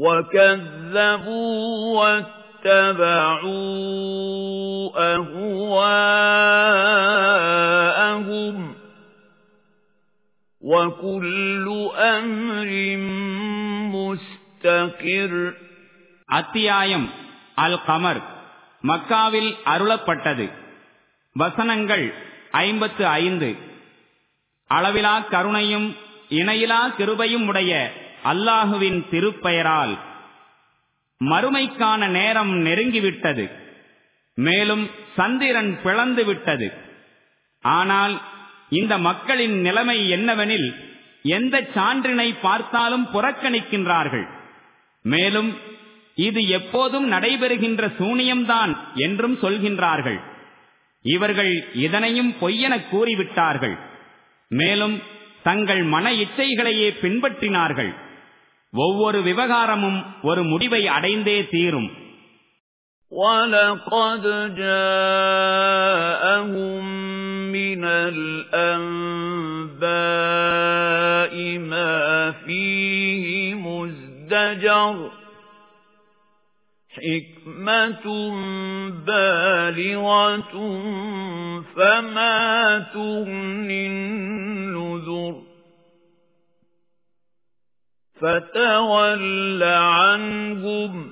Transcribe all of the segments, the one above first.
وَكَذَّبُوا وَاتَّبَعُوا أَهْوَاءَهُمْ وَكُلُّ أَمْرٍ مُسْتَقِرٌّ அத்தியாயம் அல் கமர் மக்காவில் அருளப்பட்டது வசனங்கள் ஐம்பத்து ஐந்து அளவிலா கருணையும் இணையிலா கிருபையும் உடைய அல்லாஹுவின் திருப்பெயரால் மறுமைக்கான நேரம் நெருங்கிவிட்டது. மேலும் சந்திரன் பிளந்து விட்டது. ஆனால் இந்த மக்களின் நிலைமை என்னவெனில் எந்த சான்றினை பார்த்தாலும் புறக்கணிக்கின்றார்கள். மேலும் இது எப்போதும் நடைபெறுகின்ற சூனியம்தான் என்றும் சொல்கின்றார்கள். இவர்கள் இதனையும் பொய்யென கூறிவிட்டார்கள். மேலும் தங்கள் மன இச்சைகளையே பின்பற்றினார்கள். ஒவ்வொரு விவகாரமும் ஒரு முடிவை அடைந்தே தீரும் وَلَقَدْ جَاءَهُم مِّنَ الْأَنبَاءِ مَا فِيهِ مُزْدَجَرٌ حِكْمَةٌ بَالِغَةٌ فَمَا تُغْنِ النُّذُرُ فَتَوَلَّ عَنْهُمْ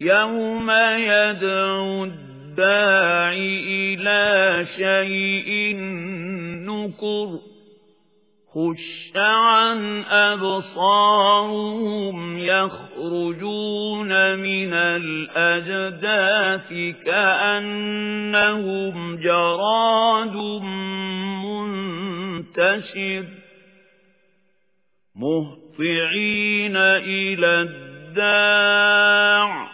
يَوْمَ يَدْعُو الدَّاعِ إِلَى شَيْءٍ نُكُرٍ خُشَّ عَنْ أَبْصَارُهُمْ يَخْرُجُونَ مِنَ الْأَجْدَاثِ كَأَنَّهُمْ جَرَادٌ مُنْتَشِرٌ مُهْطِعِينَ إِلَى الدَّاعِ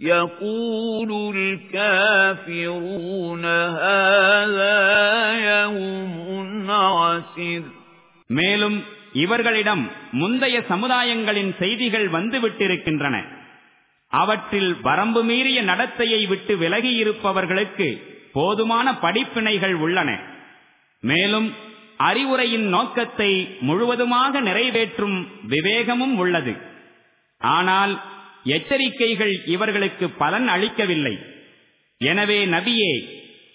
يَقُولُ الْكَافِرُونَ هَذَا يَوْمٌ மேலும் இவர்களிடம் முந்தைய சமுதாயங்களின் செய்திகள் வந்துவிட்டிருக்கின்றன அவற்றில் வரம்பு மீறிய நடத்தையை விட்டு விலகியிருப்பவர்களுக்கு போதுமான படிப்பினைகள் உள்ளன மேலும் அறிவுரையின் நோக்கத்தை முழுவதுமாக நிறைவேற்றும் விவேகமும் உள்ளது. ஆனால் எச்சரிக்கைகள் இவர்களுக்கு பலன் அளிக்கவில்லை. எனவே நபியே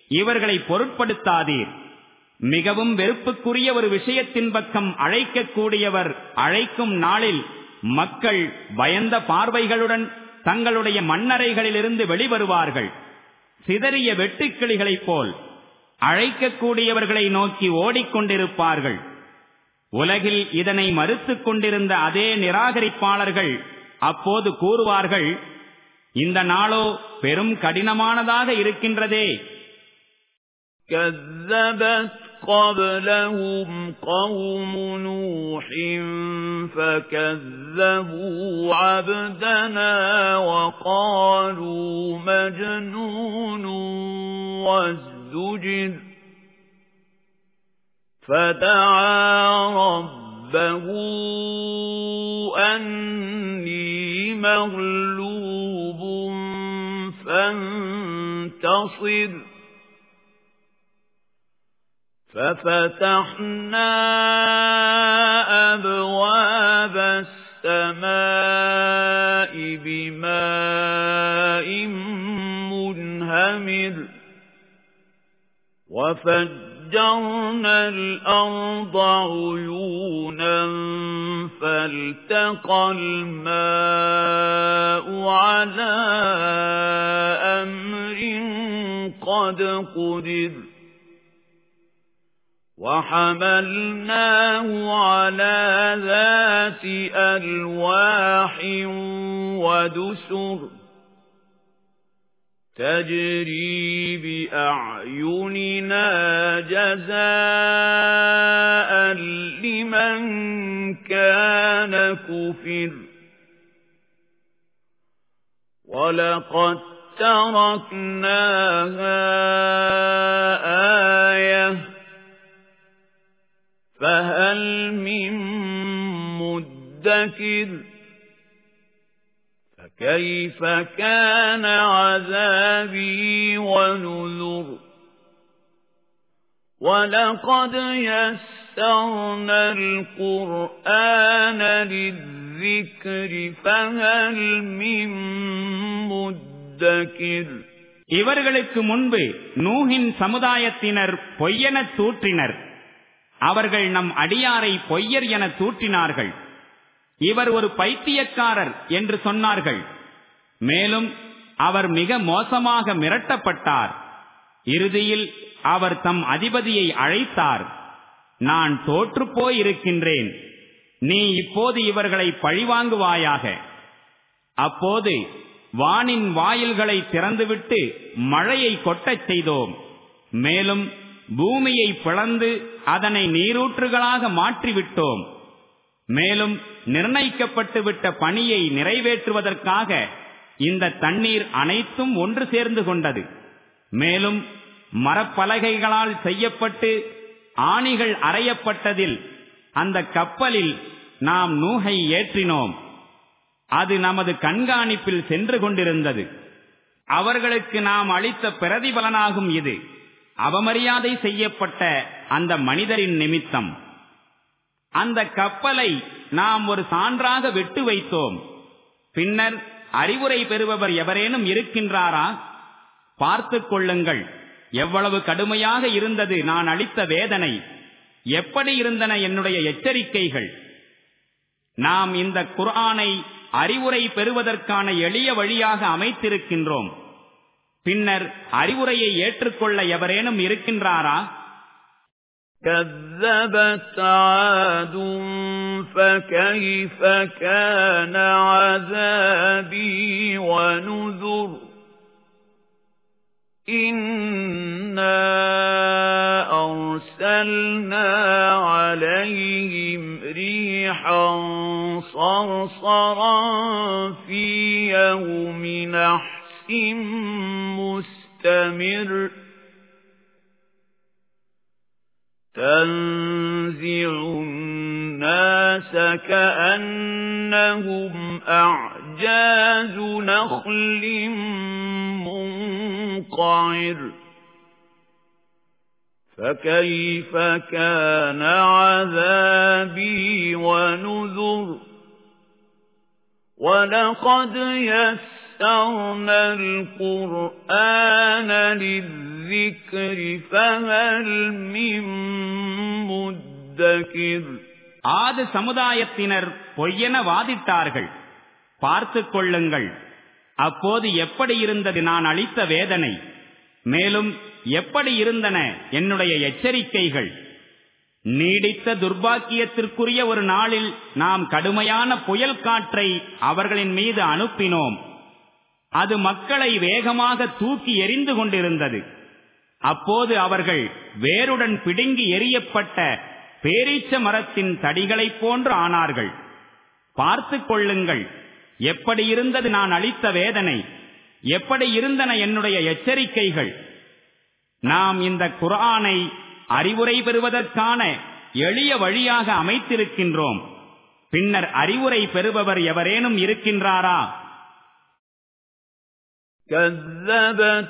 இவர்களை பொருட்படுத்தாதீர். மிகவும் வெறுப்புக்குரிய ஒரு விஷயத்தின் பக்கம் அழைக்கக்கூடியவர் அழைக்கும் நாளில் மக்கள் பயந்த பார்வைகளுடன் தங்களுடைய மண்ணறைகளிலிருந்து வெளிவருவார்கள். சிதறிய வெட்டுக்கிளிகளைப் போல் அழைக்கக்கூடியவர்களை நோக்கி ஓடிக்கொண்டிருப்பார்கள் உலகில் இதனை மறுத்துக் கொண்டிருந்த அதே நிராகரிப்பாளர்கள் அப்போது கூறுவார்கள் இந்த நாளோ பெரும் கடினமானதாக இருக்கின்றதே قَبْلَهُمْ قَوْمُ نُوحٍ فَكَذَّبُوا عَبْدَنَا وَقَالُوا مَجْنُونٌ وَازْدُجِرَ فَدَعَا رَبَّهُ أَنِّي مَغْلُوبٌ فَانتَصِرْ. فَفَتَحْنَا أَبْوَابَ السَّمَاءِ بِمَاءٍ مُنْهَمِرٍ. وَفَجَّرْنَا الْأَرْضَ عُيُونًا فَالْتَقَى الْمَاءُ عَلَى أَمْرٍ قَدْ قُدِرَ وَحَمَلْنَاهُ عَلَى ذَاتِ أَلْوَاحٍ وَدُسُرٍ تجري بأعيننا جزاء لمن كان كفر. ولقد تركناها آية فهل من مدكر فكيف كان عذابي ونذر ولقد يسرنا القرآن للذكر فهل من مدكر இவர்களுக்கு முன்பு நூகின் சமுதாயத்தினர் பொய்யென தூற்றினர் அவர்கள் நம் அடியாரை பொய்யர் என தூற்றினார்கள் இவர் ஒரு பைத்தியக்காரர் என்று சொன்னார்கள். மேலும் அவர் மிக மோசமாக மிரட்டப்பட்டார். இறுதியில் அவர் தம் அதிபதியை அழைத்தார். நான் தோற்று போயிருக்கின்றேன். நீ இப்போது இவர்களை பழிவாங்குவாயாக. அப்போது வானின் வாயில்களை திறந்துவிட்டு மழையை கொட்டச் செய்தோம். மேலும் பூமியை பிளந்து அதனை நீரூற்றுகளாக மாற்றிவிட்டோம். மேலும் நிர்ணயிக்கப்பட்டுவிட்ட பணியை நிறைவேற்றுவதற்காக இந்த தண்ணீர் அனைத்தும் ஒன்று சேர்ந்து கொண்டது. மேலும் மரப்பலகைகளால் செய்யப்பட்டு ஆணிகள் அறையப்பட்டதில் அந்த கப்பலில் நாம் நூகை ஏற்றினோம். அது நமது கண்காணிப்பில் சென்று கொண்டிருந்தது. அவர்களுக்கு நாம் அளித்த பிரதிபலனாகும் இது. அவமரியாதை செய்யப்பட்ட அந்த மனிதரின் நிமித்தம். அந்த கப்பலை நாம் ஒரு சான்றாக விட்டு வைத்தோம். பின்னர் அறிவுரை பெறுபவர் எவரேனும் இருக்கின்றாரா? பார்த்துக் கொள்ளுங்கள். எவ்வளவு கடுமையாக இருந்தது நான் அளித்த வேதனை. எப்படி இருந்தன என்னுடைய எச்சரிக்கைகள்? நாம் இந்த குர்ஆனை அறிவுரை பெறுவதற்கான எளிய வழியாக அமைத்திருக்கின்றோம். பின்னர் அறிவுரையை ஏற்றுக்கொள்ள எவரேனும் இருக்கின்றாரா? كذبت عاد فكيف كان عذابي ونذر إنا أرسلنا عليهم ريحا صرصرا في يوم نحس مستمر تنزع الناس كأنهم أعجاز نخل منقعر. فكيف كان عذابي ونذر؟ ولقد يسرنا القرآن للذكر الذِّكْرِ فَهَلْ مِن مُّدَّكِرٍ ஆது சமுதாயத்தினர் பொய்யென வாதிட்டார்கள் பார்த்துக் கொள்ளுங்கள் அப்போது எப்படி இருந்தது நான் அளித்த வேதனை மேலும் எப்படி இருந்தன என்னுடைய எச்சரிக்கைகள் நீடித்த துர்பாக்கியத்திற்குரிய ஒரு நாளில் நாம் கடுமையான புயல் காற்றை அவர்களின் மீது அனுப்பினோம் அது மக்களை வேகமாக தூக்கி எரிந்து கொண்டிருந்தது அப்போது அவர்கள் வேருடன் பிடுங்கி எரியப்பட்ட பேரீச்ச மரத்தின் தடிகளைப் போன்று ஆனார்கள் பார்த்து கொள்ளுங்கள் எப்படி இருந்தது நான் அளித்த வேதனை எப்படி இருந்தன என்னுடைய எச்சரிக்கைகள் நாம் இந்த குரானை அறிவுரை பெறுவதற்கான எளிய வழியாக அமைத்திருக்கின்றோம் பின்னர் அறிவுரை பெறுபவர் எவரேனும் இருக்கின்றாரா كذبت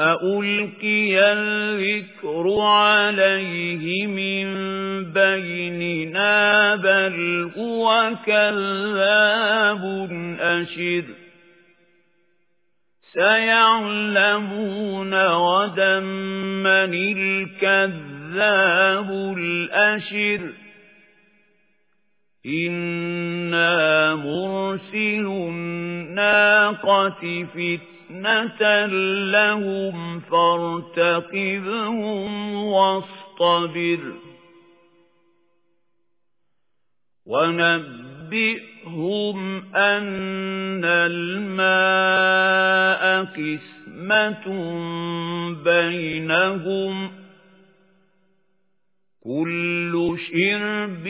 أَأُلْقِيَ الذِّكْرُ عَلَيْهِ مِنْ بَيْنِنَا بَلْ هُوَ كَذَّابٌ أَشِرٌ سَيَعْلَمُونَ غَدًا مَنِ الْكَذَّابُ الأشر إنا مرسل الناقة فتنة لهم فارتقبهم واصطبر ونبئهم أن الماء قسمة بينهم كل شرب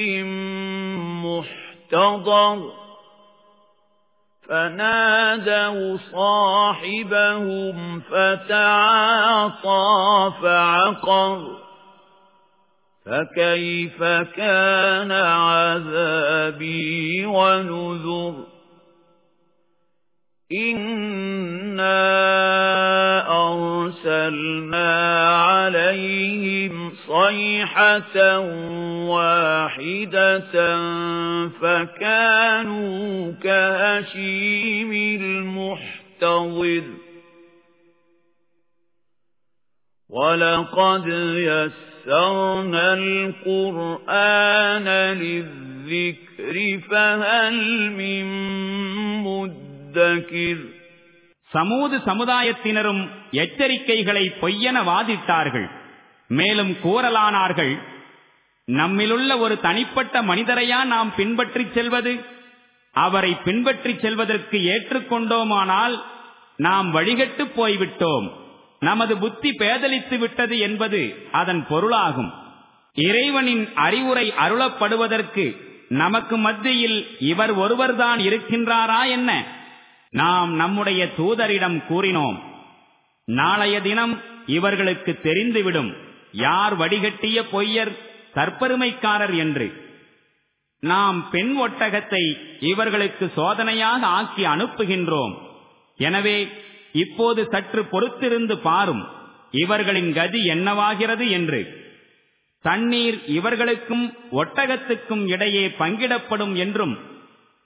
محتضر فنادوا صاحبهم فتعاطى فعقر. فكيف كان عذابي ونذر؟ إِنَّا أَرْسَلْنَا عَلَيْهِمْ صَيْحَةً وَاحِدَةً فَكَانُوا كَهَشِيمِ الْمُحْتَظِرِ وَلَقَدْ يَسَّرْنَا الْقُرْآنَ لِلذِّكْرِ فَهَلْ مِن مُّدَّكِرٍ சமூது சமுதாயத்தினரும் எச்சரிக்கைகளை பொய்யென வாதிட்டார்கள் மேலும் கூறலானார்கள் நம்மிலுள்ள ஒரு தனிப்பட்ட மனிதரையா நாம் பின்பற்றி செல்வது? அவரை பின்பற்றி செல்வதற்கு ஏற்றுக்கொண்டோமானால் நாம் வழிகட்டு போய்விட்டோம். நமது புத்தி பேதலித்து விட்டது என்பது அதன் பொருளாகும். இறைவனின் அறிவுரை அருளப்படுவதற்கு நமக்கு மத்தியில் இவர் ஒருவர்தான் இருக்கின்றாரா என்ன? நாம் நம்முடைய தூதரிடம் கூறினோம். நாளைய தினம் இவர்களுக்கு தெரிந்துவிடும். யார் வடிகட்டிய பொய்யர் தற்பெருமைக்காரர் என்று. நாம் பெண் ஒட்டகத்தை இவர்களுக்கு சோதனையாக ஆக்கி அனுப்புகின்றோம். எனவே இப்போது சற்று பொறுத்திருந்து பாரும் இவர்களின் கதி என்னவாகிறது என்று. தண்ணீர் இவர்களுக்கும் ஒட்டகத்துக்கும் இடையே பங்கிடப்படும் என்றும்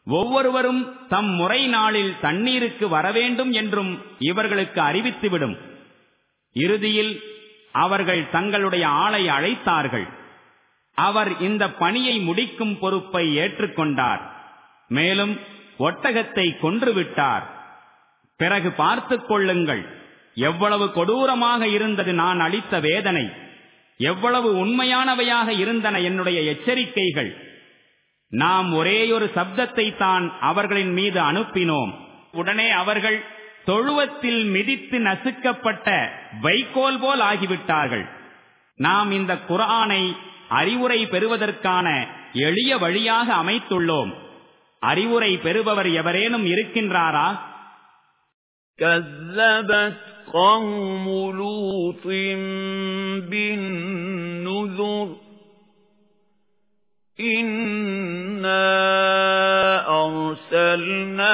ஒவ்வொருவரும் தம் முறை நாளில் தண்ணீருக்கு வரவேண்டும் என்றும் இவர்களுக்கு அறிவித்துவிடும். இறுதியில் அவர்கள் தங்களுடைய ஆளை அழைத்தார்கள். அவர் இந்த பணியை முடிக்கும் பொறுப்பை ஏற்றுக்கொண்டார். மேலும் ஒட்டகத்தை கொன்றுவிட்டார். பிறகு பார்த்துக் கொள்ளுங்கள். எவ்வளவு கொடூரமாக இருந்தது நான் அளித்த வேதனை. எவ்வளவு உண்மையானவையாக இருந்தன என்னுடைய எச்சரிக்கைகள். நாம் ஒரேயொரு சப்தத்தை தான் அவர்களின் மீது அனுப்பினோம். உடனே அவர்கள் தொழுவத்தில் மிதித்து நசுக்கப்பட்ட வைகோல் போல் ஆகிவிட்டார்கள் நாம் இந்த குரானை அறிவுரை பெறுவதற்கான எளிய வழியாக அமைத்துள்ளோம் அறிவுரை பெறுபவர் எவரேனும் இருக்கின்றாரா كذبت قوم لوط بالنذر إِنَّا أَرْسَلْنَا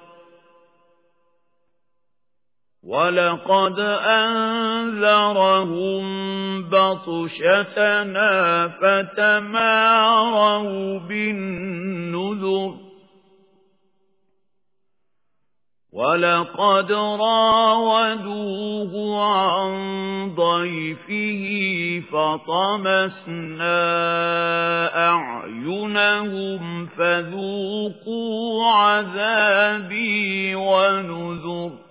وَلَقَدْ أَنذَرَهُم بَطْشَتَنَا فَتَمَارَوْا بِالنُّذُرِ وَلَقَدْ رَاوَدُوهُ عَن ضَيْفِهِ فَطَمَسْنَا أَعْيُنَهُمْ فَذُوقُوا عَذَابِي وَنُذُرِ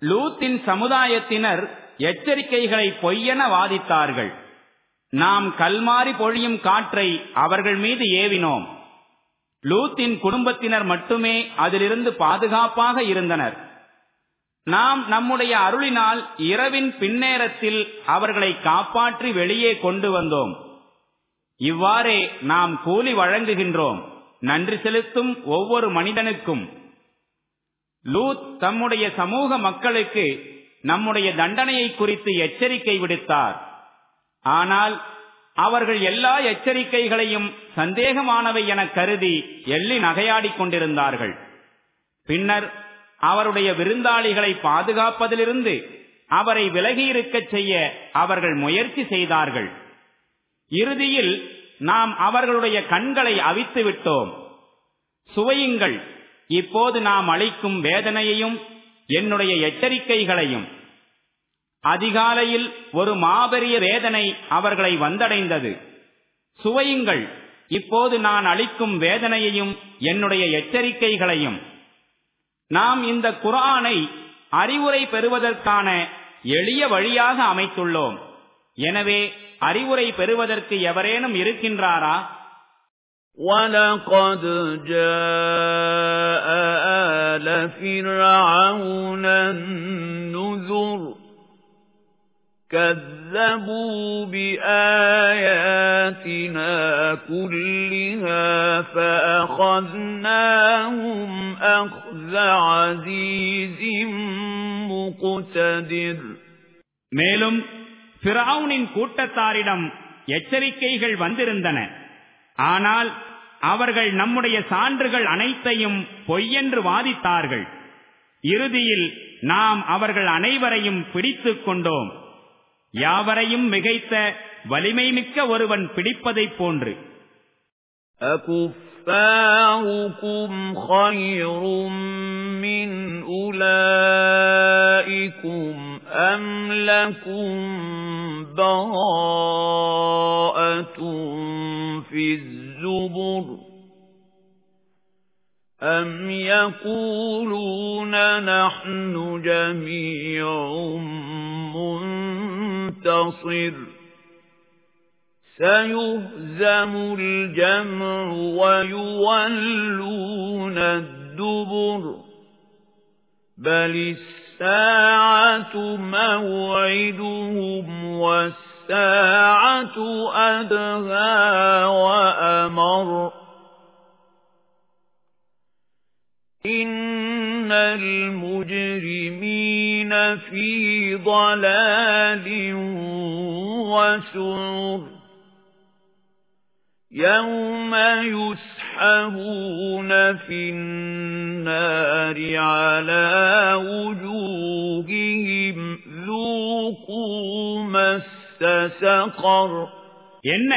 லூத்தின் சமுதாயத்தினர் எச்சரிக்கைகளை பொய்யென வாதித்தார்கள். நாம் கல்மாறி பொழியும் காற்றை அவர்கள் மீது ஏவினோம். லூத்தின் குடும்பத்தினர் மட்டுமே அதிலிருந்து பாதுகாப்பாக இருந்தனர். நாம் நம்முடைய அருளினால் இரவின் பின்னேரத்தில் அவர்களை காப்பாற்றி வெளியே கொண்டு வந்தோம். இவ்வாறே நாம் கூலி வழங்குகின்றோம். நன்றி செலுத்தும் ஒவ்வொரு மனிதனுக்கும். லூத் தம்முடைய சமூக மக்களுக்கு நம்முடைய தண்டனையை குறித்து எச்சரிக்கை விடுத்தார். ஆனால் அவர்கள் எல்லா எச்சரிக்கைகளையும் சந்தேகமானவை என கருதி எள்ளி நகையாடிக் கொண்டிருந்தார்கள். பின்னர் அவருடைய விருந்தாளிகளை பாதுகாப்பதிலிருந்து அவரை விலகியிருக்கச் செய்ய அவர்கள் முயற்சி செய்தார்கள். இறுதியில் நாம் அவர்களுடைய கண்களை அவித்து விட்டோம் சுவையுங்கள். இப்போது நாம் அளிக்கும் வேதனையையும் என்னுடைய எச்சரிக்கைகளையும் அதிகாலையில் ஒரு மாபெரிய வேதனை அவர்களை வந்தடைந்தது. சுவையுங்கள். இப்போது நான் அளிக்கும் வேதனையையும் என்னுடைய எச்சரிக்கைகளையும் நாம் இந்த குரானை அறிவுரை பெறுவதற்கான எளிய வழியாக அமைத்துள்ளோம். எனவே அறிவுரை பெறுவதற்கு எவரேனும் இருக்கின்றாரா? وَلَقَدْ جَاءَ آلَ فِرْعَوْنَ النُّذُرُ كَذَّبُوا بِآيَاتِنَا كُلِّهَا فَأَخَذْنَاهُمْ أَخْذَ عَزِيزٍ مُقْتَدِرٍ மேலும் பிராவுனின் கூட்டத்தாரிடம் எச்சரிக்கைகள் வந்திருந்தன ஆனால் அவர்கள் நம்முடைய சான்றுகள் அனைத்தையும் பொய்யென்று வாதித்தார்கள் இறுதியில் நாம் அவர்கள் அனைவரையும் பிடித்துக் கொண்டோம் யாவரையும் மிகைத்த வலிமை மிக்க ஒருவன் பிடிப்பதைப் போன்று أكفاركم خير من أولئكم أم لكم براءة في الزبر أم يقولون نحن جميع منتصر سيهزم الجمع ويولون الدبر بل الساعة موعدهم والساعة أدهى وأمر. إن المجرمين في ضلال وسعر. يوم يسحبون في النار على وجوههم ذوقوا مس سقر என்ன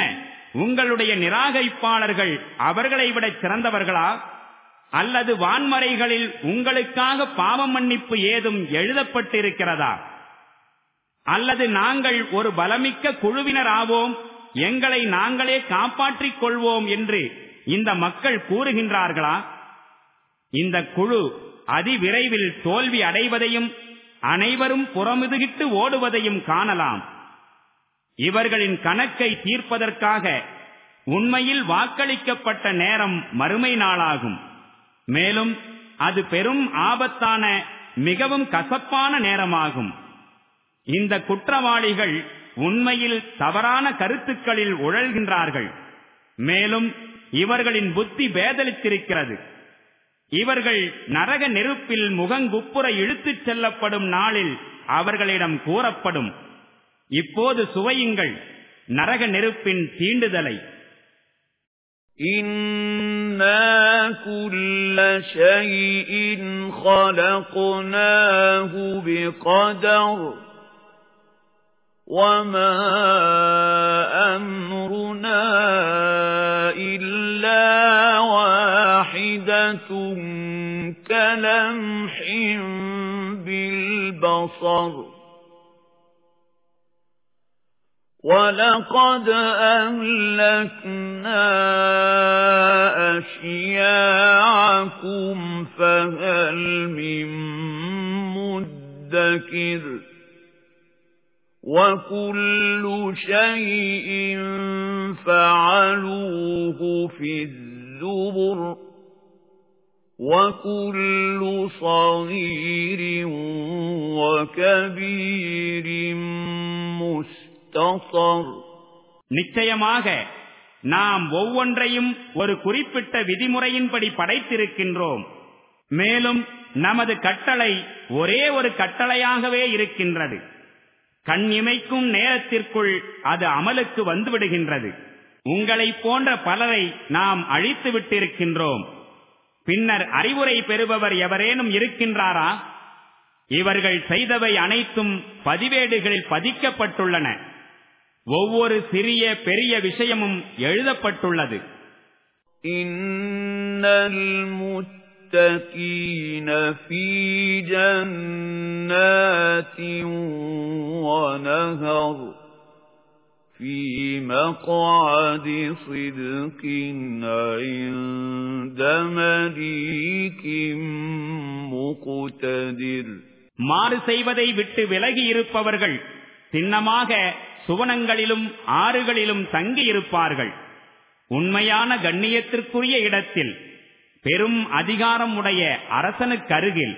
உங்களுடைய நிராகரிப்பாளர்கள் அவர்களை விட சிறந்தவர்களா அல்லது வான்மறைகளில் உங்களுக்காக பாவ மன்னிப்பு ஏதும் எழுதப்பட்டிருக்கிறதா அல்லது நாங்கள் ஒரு பலமிக்க குழுவினர் ஆவோம் எங்களை நாங்களே காப்பாற்றிக் கொள்வோம் என்று இந்த மக்கள் கூறுகின்றார்களா? இந்த குழு அதிவிரைவில் தோல்வி அடைவதையும் அனைவரும் புறமுதுகிட்டு ஓடுவதையும் காணலாம். இவர்களின் கணக்கை தீர்ப்பதற்காக உண்மையில் வாக்களிக்கப்பட்ட நேரம் மறுமை நாளாகும். மேலும் அது பெரும் ஆபத்தான மிகவும் கசப்பான நேரமாகும். இந்த குற்றவாளிகள் உண்மையில் தவறான கருத்துக்களில் உழல்கின்றார்கள். மேலும் இவர்களின் புத்தி பேதலித்திருக்கிறது இவர்கள் நரக நெருப்பில் முகங்குப்புற இழுத்துச் செல்லப்படும் நாளில் அவர்களிடம் கூறப்படும் இப்போது சுவையுங்கள் நரக நெருப்பின் தீண்டுதலை إِنَّا كُلَّ شَيْءٍ خَلَقْنَاهُ بِقَدَرٍ وَمَا أَمْرُنَا إِلَّا وَاحِدَةٌ كَلَمْحٍ بِالْبَصَرِ. وَلَقَدْ أَهْلَكْنَا أَشْيَاعَكُمْ فَهَلْ مِن مُّدَّكِرٍ وَكُلُّ شَيْءٍ فَعَلُوهُ فِي الزُّبُرِ وَكُلُّ صَغِيرٍ وَكَبِيرٍ مُسْتَطَرٌ நிச்சயமாக நாம் ஒவ்வொன்றையும் ஒரு குறிப்பிட்ட விதிமுறையின்படி படைத்திருக்கின்றோம் மேலும் நமது கட்டளை ஒரே ஒரு கட்டளையாகவே இருக்கின்றது கண் இமைக்கும் நேரத்திற்குள் அது அமலுக்கு வந்துவிடுகின்றது. உங்களை போன்ற பலரை நாம் அழித்து விட்டிருக்கின்றோம். பின்னர் அறிவுரை பெறுபவர் எவரேனும் இருக்கின்றாரா? இவர்கள் செய்தவை அனைத்தும் பதிவேடுகளில் பதிக்கப்பட்டுள்ளன. ஒவ்வொரு சிறிய பெரிய விஷயமும் எழுதப்பட்டுள்ளது. இன்னல் المتقين في جنات ونهر في مقعد صدق عند مليك مقتدر மாறு செய்வதை விட்டு விலகி இருப்பவர்கள் சின்னமாக சுவனங்களிலும் ஆறுகளிலும் தங்கியிருப்பார்கள் உண்மையான கண்ணியத்திற்குரிய இடத்தில் பெரும் அதிகாரம் உடைய அரசனுக்கருகில்